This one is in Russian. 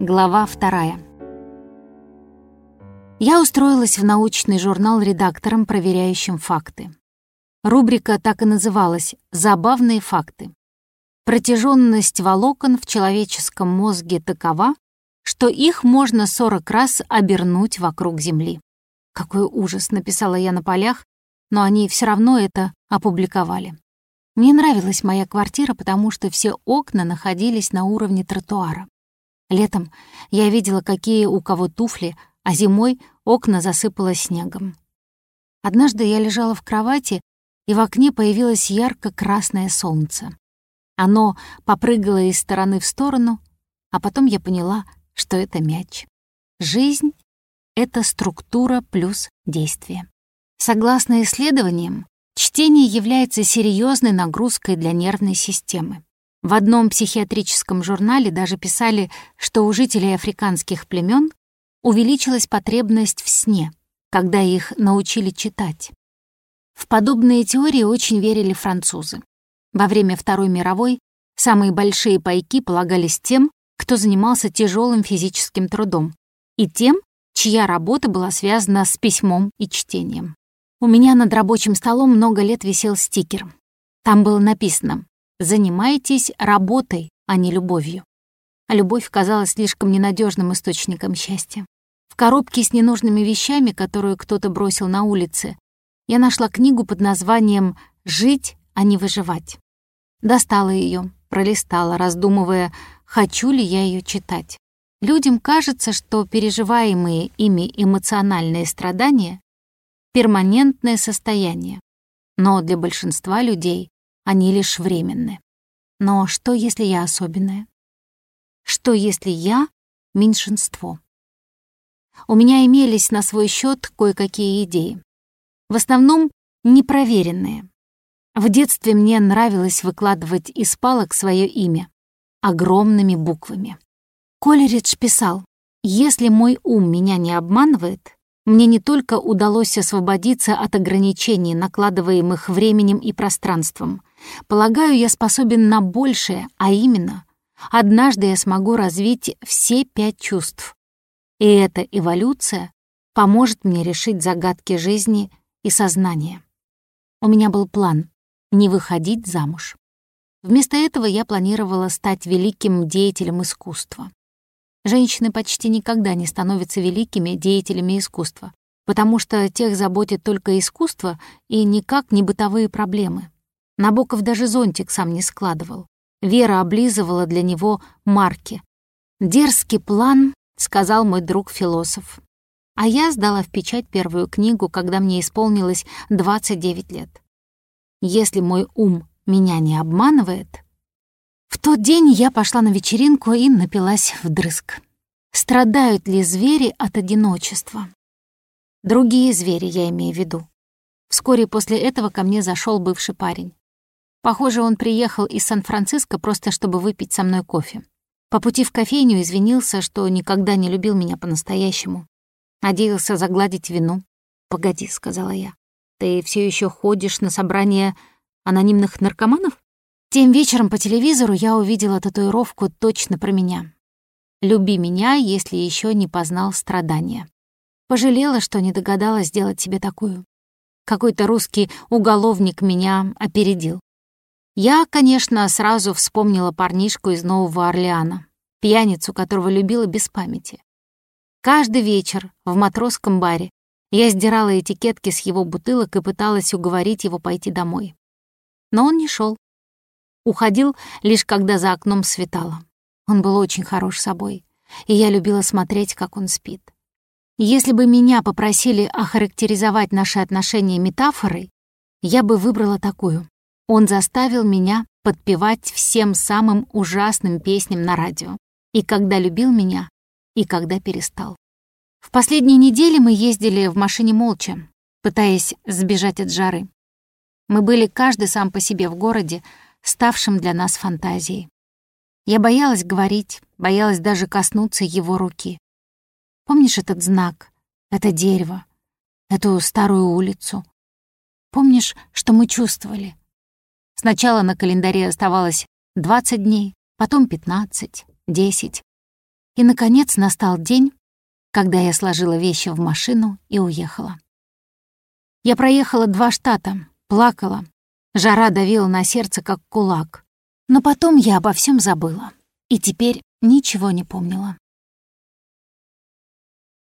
Глава вторая. Я устроилась в научный журнал редактором, проверяющим факты. Рубрика так и называлась «Забавные факты». Протяженность волокон в человеческом мозге такова, что их можно 40 раз обернуть вокруг Земли. Какой ужас, написала я на полях, но они все равно это опубликовали. Мне нравилась моя квартира, потому что все окна находились на уровне тротуара. Летом я видела, какие у кого туфли, а зимой окна засыпало снегом. Однажды я лежала в кровати, и в окне появилось ярко-красное солнце. Оно попрыгало из стороны в сторону, а потом я поняла, что это мяч. Жизнь — это структура плюс действие. Согласно исследованиям, чтение является серьезной нагрузкой для нервной системы. В одном психиатрическом журнале даже писали, что у жителей африканских племен увеличилась потребность в сне, когда их научили читать. В подобные теории очень верили французы. Во время Второй мировой самые большие пайки полагались тем, кто занимался тяжелым физическим трудом, и тем, чья работа была связана с письмом и чтением. У меня над рабочим столом много лет висел стикер. Там было написано «Занимайтесь работой, а не любовью». А любовь казалась слишком ненадежным источником счастья. В коробке с ненужными вещами, которую кто-то бросил на улице, я нашла книгу под названием «Жить, а не выживать». Достала ее, пролистала, раздумывая, хочу ли я ее читать. Людям кажется, что переживаемые ими эмоциональные страдания — перманентное состояние, но для большинства людей они лишь временны. Но что, если я особенная? Что, если я — меньшинство? У меня имелись на свой счет кое-какие идеи в основном непроверенные. В детстве мне нравилось выкладывать из палок свое имя огромными буквами. Колеридж писал, «Если мой ум меня не обманывает, мне не только удалось освободиться от ограничений, накладываемых временем и пространством. Полагаю, я способен на большее, а именно, однажды я смогу развить все пять чувств. И эта эволюция поможет мне решить загадки жизни и сознание. У меня был план — не выходить замуж. Вместо этого я планировала стать великим деятелем искусства. Женщины почти никогда не становятся великими деятелями искусства, потому что тех заботит только искусство и никак не бытовые проблемы. Набоков даже зонтик сам не складывал. Вера облизывала для него марки. «Дерзкий план», — сказал мой друг-философ. А я сдала в печать первую книгу, когда мне исполнилось 29 лет. Если мой ум меня не обманывает... В тот день я пошла на вечеринку и напилась вдрызг. Страдают ли звери от одиночества? Другие звери, я имею в виду. Вскоре после этого ко мне зашел бывший парень. Похоже, он приехал из Сан-Франциско просто чтобы выпить со мной кофе. По пути в кофейню извинился, что никогда не любил меня по-настоящему. Надеялся загладить вину. «Погоди», — сказала я. «Ты все еще ходишь на собрание анонимных наркоманов?» Тем вечером по телевизору я увидела татуировку точно про меня. «Люби меня, если еще не познал страдания». Пожалела, что не догадалась сделать себе такую. Какой-то русский уголовник меня опередил. Я, конечно, сразу вспомнила парнишку из Нового Орлеана, пьяницу, которого любила без памяти. Каждый вечер в матросском баре я сдирала этикетки с его бутылок и пыталась уговорить его пойти домой. Но он не шел. Уходил лишь когда за окном светало. Он был очень хорош собой, и я любила смотреть, как он спит. Если бы меня попросили охарактеризовать наши отношения метафорой, я бы выбрала такую. Он заставил меня подпевать всем самым ужасным песням на радио. И когда любил меня, и когда перестал. В последние недели мы ездили в машине молча, пытаясь сбежать от жары. Мы были каждый сам по себе в городе, ставшем для нас фантазией. Я боялась говорить, боялась даже коснуться его руки. Помнишь этот знак, это дерево, эту старую улицу? Помнишь, что мы чувствовали? Сначала на календаре оставалось 20 дней, потом 15, 10, И, наконец, настал день, когда я сложила вещи в машину и уехала. Я проехала два штата, плакала. Жара давила на сердце, как кулак. Но потом я обо всем забыла. И теперь ничего не помнила.